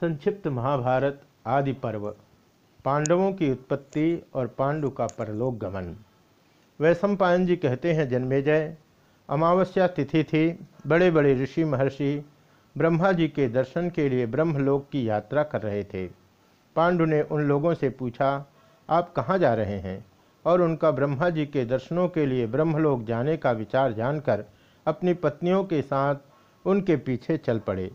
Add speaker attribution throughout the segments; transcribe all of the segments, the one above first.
Speaker 1: संक्षिप्त महाभारत आदि पर्व, पांडवों की उत्पत्ति और पांडु का परलोक गमन। वैशंपायन जी कहते हैं जन्मेजय अमावस्या तिथि थी। बड़े बड़े ऋषि महर्षि ब्रह्मा जी के दर्शन के लिए ब्रह्मलोक की यात्रा कर रहे थे। पांडु ने उन लोगों से पूछा, आप कहाँ जा रहे हैं? और उनका ब्रह्मा जी के दर्शनों के लिए ब्रह्मलोक जाने का विचार जानकर अपनी पत्नियों के साथ उनके पीछे चल पड़े।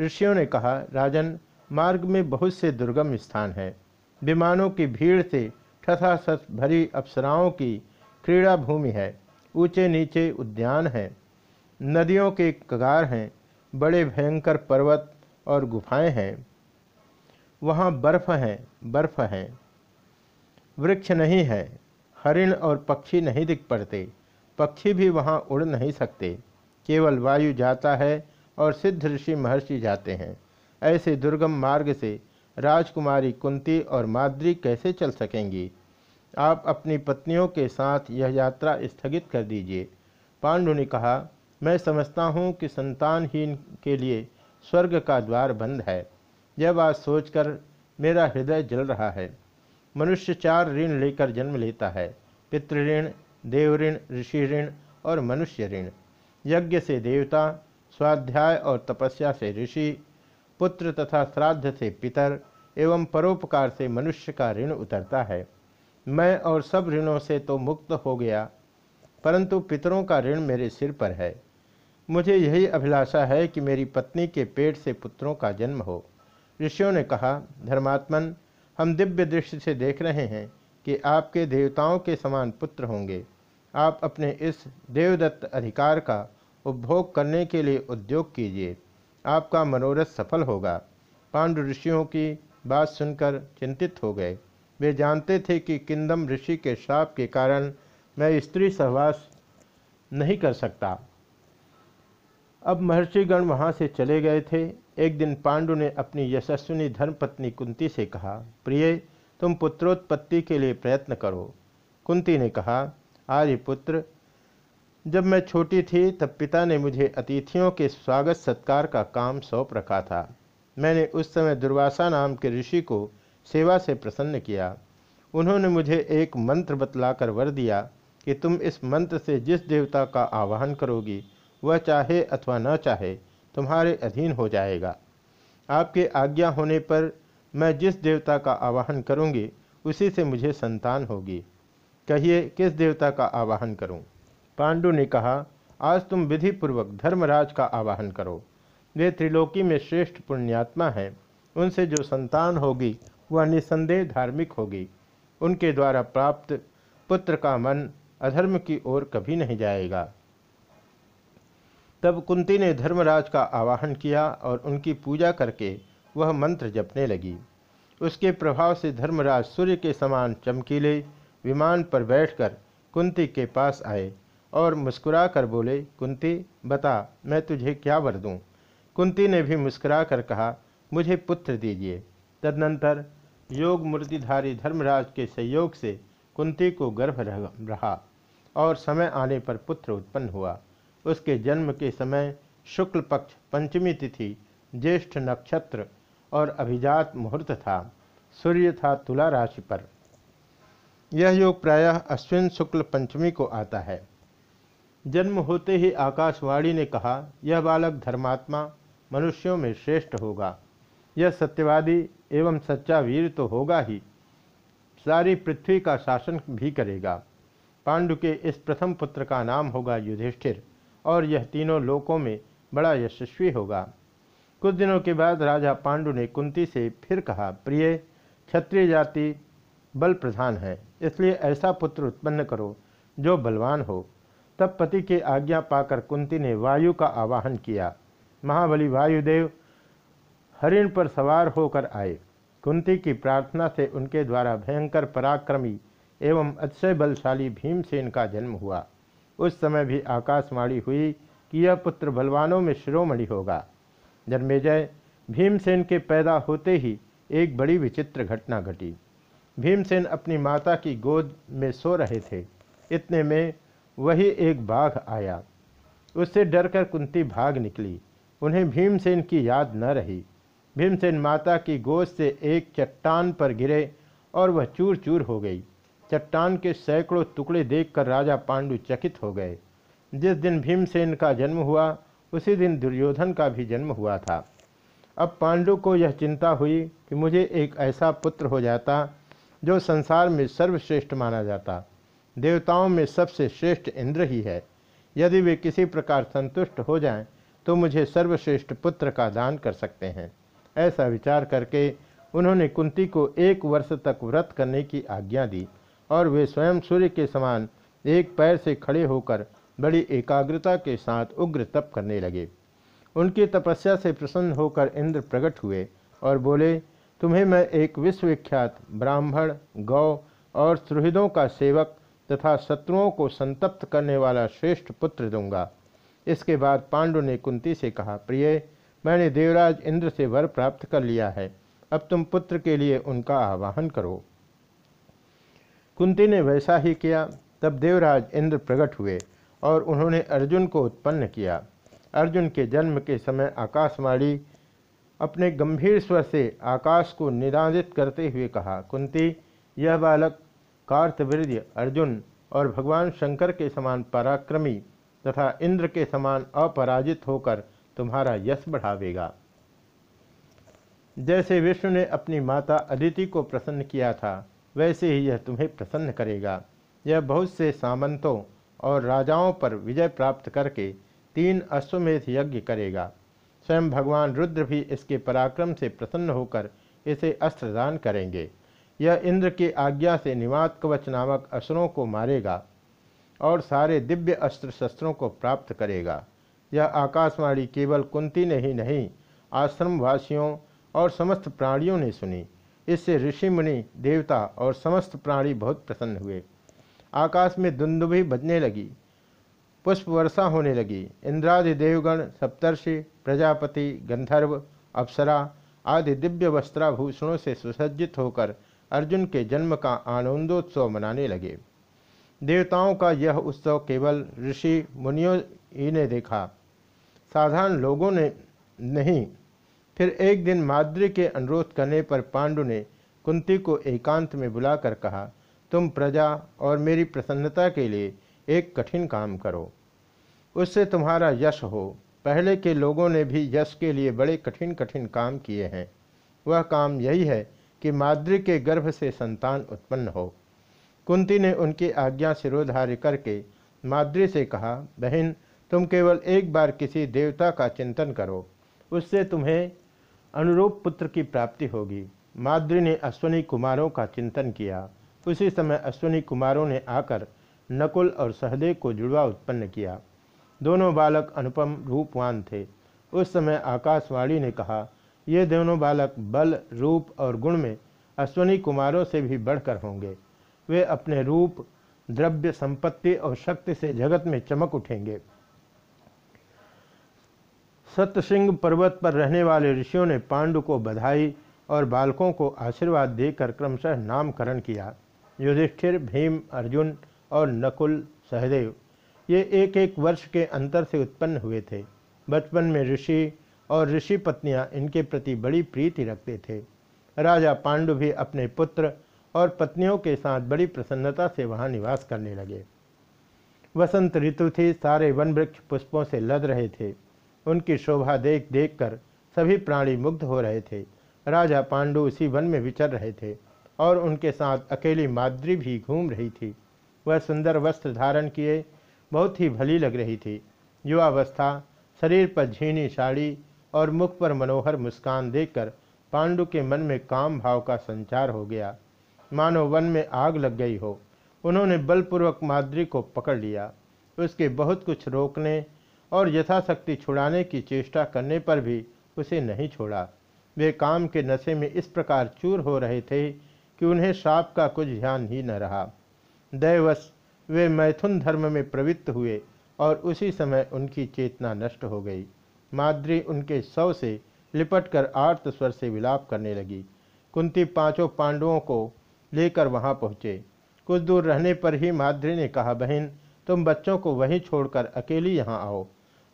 Speaker 1: ऋषियों ने कहा, राजन, मार्ग में बहुत से दुर्गम स्थान हैं। विमानों की भीड़ से ठसाठस भरी अप्सराओं की क्रीड़ा भूमि है। ऊँचे नीचे उद्यान हैं। नदियों के कगार हैं। बड़े भयंकर पर्वत और गुफाएँ हैं। वहाँ बर्फ़ है बर्फ़ है। वृक्ष नहीं है। हरिण और पक्षी नहीं दिख पड़ते। पक्षी भी वहाँ उड़ नहीं सकते। केवल वायु जाता है और सिद्ध ऋषि महर्षि जाते हैं। ऐसे दुर्गम मार्ग से राजकुमारी कुंती और माद्री कैसे चल सकेंगी? आप अपनी पत्नियों के साथ यह यात्रा स्थगित कर दीजिए। पांडु ने कहा, मैं समझता हूँ कि संतानहीन के लिए स्वर्ग का द्वार बंद है। यह बात सोचकर मेरा हृदय जल रहा है। मनुष्य चार ऋण लेकर जन्म लेता है। पितृऋण, देवऋण ऋषि ऋण और मनुष्य ऋण। यज्ञ से देवता स्वाध्याय और तपस्या से ऋषि, पुत्र तथा श्राद्ध से पितर एवं परोपकार से मनुष्य का ऋण उतरता है। मैं और सब ऋणों से तो मुक्त हो गया, परंतु पितरों का ऋण मेरे सिर पर है। मुझे यही अभिलाषा है कि मेरी पत्नी के पेट से पुत्रों का जन्म हो। ऋषियों ने कहा, धर्मात्मन, हम दिव्य दृष्टि से देख रहे हैं कि आपके देवताओं के समान पुत्र होंगे। आप अपने इस देवदत्त अधिकार का उपभोग करने के लिए उद्योग कीजिए। आपका मनोरथ सफल होगा। पांडु ऋषियों की बात सुनकर चिंतित हो गए। वे जानते थे कि किंदम ऋषि के श्राप के कारण मैं स्त्री सहवास नहीं कर सकता। अब महर्षिगण वहाँ से चले गए थे। एक दिन पांडु ने अपनी यशस्विनी धर्मपत्नी कुंती से कहा, प्रिय, तुम पुत्रोत्पत्ति के लिए प्रयत्न करो। कुंती ने कहा आर्य पुत्र जब मैं छोटी थी, तब पिता ने मुझे अतिथियों के स्वागत सत्कार का काम सौंप रखा था। मैंने उस समय दुर्वासा नाम के ऋषि को सेवा से प्रसन्न किया। उन्होंने मुझे एक मंत्र बतलाकर वर दिया कि तुम इस मंत्र से जिस देवता का आवाहन करोगी, वह चाहे अथवा न चाहे, तुम्हारे अधीन हो जाएगा। आपके आज्ञा होने पर मैं जिस देवता का आवाहन करूँगी, उसी से मुझे संतान होगी। कहिए, किस देवता का आवाहन करूँ? पांडु ने कहा, आज तुम विधि पूर्वक धर्मराज का आवाहन करो। वे त्रिलोकी में श्रेष्ठ पुण्यात्मा हैं। उनसे जो संतान होगी, वह निसंदेह धार्मिक होगी। उनके द्वारा प्राप्त पुत्र का मन अधर्म की ओर कभी नहीं जाएगा। तब कुंती ने धर्मराज का आवाहन किया और उनकी पूजा करके वह मंत्र जपने लगी। उसके प्रभाव से धर्मराज सूर्य के समान चमकीले विमान पर बैठकर कुंती के पास आए। और मुस्कुरा कर बोले, कुंती, बता, मैं तुझे क्या वर दूँ? कुंती ने भी मुस्कुरा कर कहा, मुझे पुत्र दीजिए। तदनंतर योग मूर्तिधारी धर्मराज के सहयोग से कुंती को गर्भ रहा और समय आने पर पुत्र उत्पन्न हुआ। उसके जन्म के समय शुक्ल पक्ष पंचमी तिथि, ज्येष्ठ नक्षत्र और अभिजात मुहूर्त था। सूर्य था तुला राशि पर। यह योग प्रायः अश्विन शुक्ल पंचमी को आता है। जन्म होते ही आकाशवाणी ने कहा, यह बालक धर्मात्मा मनुष्यों में श्रेष्ठ होगा। यह सत्यवादी एवं सच्चा वीर तो होगा ही। सारी पृथ्वी का शासन भी करेगा। पांडु के इस प्रथम पुत्र का नाम होगा युधिष्ठिर, और यह तीनों लोकों में बड़ा यशस्वी होगा। कुछ दिनों के बाद राजा पांडु ने कुंती से फिर कहा, प्रिय, क्षत्रिय जाति बल प्रधान है, इसलिए ऐसा पुत्र उत्पन्न करो जो बलवान हो। तब पति की आज्ञा पाकर कुंती ने वायु का आवाहन किया। महाबली वायुदेव हरिण पर सवार होकर आए। कुंती की प्रार्थना से उनके द्वारा भयंकर पराक्रमी एवं अतिशय बलशाली भीमसेन का जन्म हुआ। उस समय भी आकाशवाणी हुई कि यह पुत्र बलवानों में शिरोमणि होगा। जन्मेजय भीमसेन के पैदा होते ही एक बड़ी विचित्र घटना घटी। भीमसेन अपनी माता की गोद में सो रहे थे। इतने में वही एक बाघ आया। उससे डरकर कुंती भाग निकली। उन्हें भीमसेन की याद न रही। भीमसेन माता की गोद से एक चट्टान पर गिरे और वह चूर चूर हो गई। चट्टान के सैकड़ों टुकड़े देखकर राजा पांडु चकित हो गए। जिस दिन भीमसेन का जन्म हुआ, उसी दिन दुर्योधन का भी जन्म हुआ था। अब पांडु को यह चिंता हुई कि मुझे एक ऐसा पुत्र हो जाता, जो संसार में सर्वश्रेष्ठ माना जाता। देवताओं में सबसे श्रेष्ठ इंद्र ही है। यदि वे किसी प्रकार संतुष्ट हो जाएँ तो मुझे सर्वश्रेष्ठ पुत्र का दान कर सकते हैं। ऐसा विचार करके उन्होंने कुंती को एक वर्ष तक व्रत करने की आज्ञा दी और वे स्वयं सूर्य के समान एक पैर से खड़े होकर बड़ी एकाग्रता के साथ उग्र तप करने लगे। उनकी तपस्या से प्रसन्न होकर इंद्र प्रकट हुए और बोले, तुम्हें मैं एक विश्वविख्यात ब्राह्मण, गौ और सुहृदों का सेवक तथा शत्रुओं को संतप्त करने वाला श्रेष्ठ पुत्र दूँगा। इसके बाद पांडु ने कुंती से कहा, प्रिय, मैंने देवराज इंद्र से वर प्राप्त कर लिया है। अब तुम पुत्र के लिए उनका आवाहन करो। कुंती ने वैसा ही किया। तब देवराज इंद्र प्रकट हुए और उन्होंने अर्जुन को उत्पन्न किया। अर्जुन के जन्म के समय आकाशवाणी अपने गंभीर स्वर से आकाश को निरादित करते हुए कहा, कुंती, यह बालक कार्तवीर्य अर्जुन और भगवान शंकर के समान पराक्रमी तथा इंद्र के समान अपराजित होकर तुम्हारा यश बढ़ावेगा। जैसे विष्णु ने अपनी माता अदिति को प्रसन्न किया था, वैसे ही यह तुम्हें प्रसन्न करेगा। यह बहुत से सामंतों और राजाओं पर विजय प्राप्त करके तीन अश्वमेध यज्ञ करेगा। स्वयं भगवान रुद्र भी इसके पराक्रम से प्रसन्न होकर इसे अस्त्रदान करेंगे। यह इंद्र की आज्ञा से निवात कवच नामक असुरों को मारेगा और सारे दिव्य अस्त्र शस्त्रों को प्राप्त करेगा। यह आकाशवाणी केवल कुंती ने ही नहीं, आश्रमवासियों और समस्त प्राणियों ने सुनी। इससे ऋषि, मुनि, देवता और समस्त प्राणी बहुत प्रसन्न हुए। आकाश में दुंदुभी बजने लगी, पुष्प वर्षा होने लगी। इंद्रादि देवगण, सप्तर्षि, प्रजापति, गंधर्व, अप्सरा आदि दिव्य वस्त्राभूषणों से सुसज्जित होकर अर्जुन के जन्म का आनंदोत्सव मनाने लगे। देवताओं का यह उत्सव केवल ऋषि मुनियों ही ने देखा। साधारण लोगों ने नहीं। फिर एक दिन माद्री के अनुरोध करने पर पांडु ने कुंती को एकांत में बुलाकर कहा, तुम प्रजा और मेरी प्रसन्नता के लिए एक कठिन काम करो। उससे तुम्हारा यश हो। पहले के लोगों ने भी यश के लिए बड़े कठिन कठिन काम किए हैं। वह काम यही है कि माद्री के गर्भ से संतान उत्पन्न हो। कुंती ने उनकी आज्ञा सिरोधार्य करके माद्री से कहा, बहन, तुम केवल एक बार किसी देवता का चिंतन करो। उससे तुम्हें अनुरूप पुत्र की प्राप्ति होगी। माद्री ने अश्वनी कुमारों का चिंतन किया। उसी समय अश्वनी कुमारों ने आकर नकुल और सहदेव को जुड़वा उत्पन्न किया। दोनों बालक अनुपम रूपवान थे। उस समय आकाशवाणी ने कहा ये दोनों बालक बल, रूप और गुण में अश्वनी कुमारों से भी बढ़कर होंगे। वे अपने रूप, द्रव्य संपत्ति और शक्ति से जगत में चमक उठेंगे। सत्यसिंह पर्वत पर रहने वाले ऋषियों ने पांडु को बधाई और बालकों को आशीर्वाद देकर क्रमशः नामकरण किया। युधिष्ठिर, भीम, अर्जुन और नकुल सहदेव, ये एक एक वर्ष के अंतर से उत्पन्न हुए थे। बचपन में ऋषि और ऋषि पत्नियाँ इनके प्रति बड़ी प्रीति रखते थे। राजा पांडु भी अपने पुत्र और पत्नियों के साथ बड़ी प्रसन्नता से वहाँ निवास करने लगे। वसंत ऋतु थी, सारे वन वृक्ष पुष्पों से लद रहे थे। उनकी शोभा देख देख कर सभी प्राणी मुग्ध हो रहे थे। राजा पांडु उसी वन में विचर रहे थे और उनके साथ अकेली माद्री भी घूम रही थी। वह सुंदर वस्त्र धारण किए, बहुत ही भली लग रही थी। युवावस्था, शरीर पर झीनी साड़ी और मुख पर मनोहर मुस्कान देखकर पांडु के मन में काम भाव का संचार हो गया। मानो वन में आग लग गई हो। उन्होंने बलपूर्वक माद्री को पकड़ लिया। उसके बहुत कुछ रोकने और यथाशक्ति छुड़ाने की चेष्टा करने पर भी उसे नहीं छोड़ा। वे काम के नशे में इस प्रकार चूर हो रहे थे कि उन्हें साप का कुछ ध्यान ही न रहा। दैवश, वे मैथुन धर्म में प्रवृत्त हुए और उसी समय उनकी चेतना नष्ट हो गई। माद्री उनके सौ से लिपट कर आर्त स्वर से विलाप करने लगी। कुंती पाँचों पांडवों को लेकर वहाँ पहुँचे। कुछ दूर रहने पर ही माद्री ने कहा, बहन, तुम बच्चों को वहीं छोड़कर अकेली यहाँ आओ।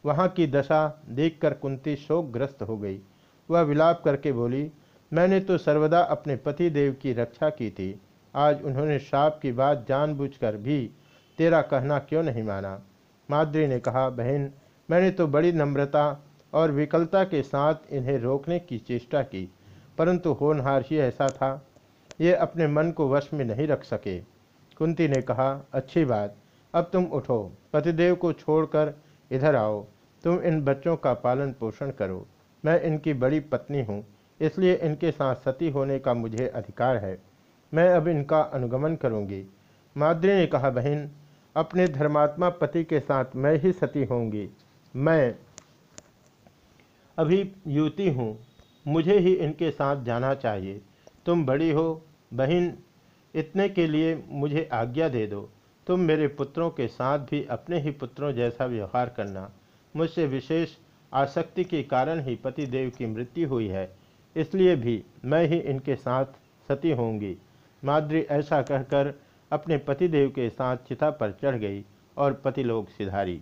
Speaker 1: वहाँ की दशा देखकर कुंती शोकग्रस्त हो गई। वह विलाप करके बोली, मैंने तो सर्वदा अपने पति देव की रक्षा की थी। आज उन्होंने श्राप की बात जानबूझकर भी तेरा कहना क्यों नहीं माना? माद्री ने कहा, बहन, मैंने तो बड़ी नम्रता और विकलता के साथ इन्हें रोकने की चेष्टा की, परंतु होनहार ही ऐसा था, ये अपने मन को वश में नहीं रख सके। कुंती ने कहा, अच्छी बात, अब तुम उठो, पतिदेव को छोड़कर इधर आओ, तुम इन बच्चों का पालन पोषण करो। मैं इनकी बड़ी पत्नी हूँ, इसलिए इनके साथ सती होने का मुझे अधिकार है। मैं अब इनका अनुगमन करूँगी। माद्री ने कहा, बहन, अपने धर्मात्मा पति के साथ मैं ही सती होंगी मैं अभी युवती हूँ, मुझे ही इनके साथ जाना चाहिए। तुम बड़ी हो, बहन, इतने के लिए मुझे आज्ञा दे दो। तुम मेरे पुत्रों के साथ भी अपने ही पुत्रों जैसा व्यवहार करना। मुझसे विशेष आसक्ति के कारण ही पति देव की मृत्यु हुई है। इसलिए भी मैं ही इनके साथ सती होंगी माद्री ऐसा कहकर अपने पतिदेव के साथ चिता पर चढ़ गई और पतिलोक सिधारी।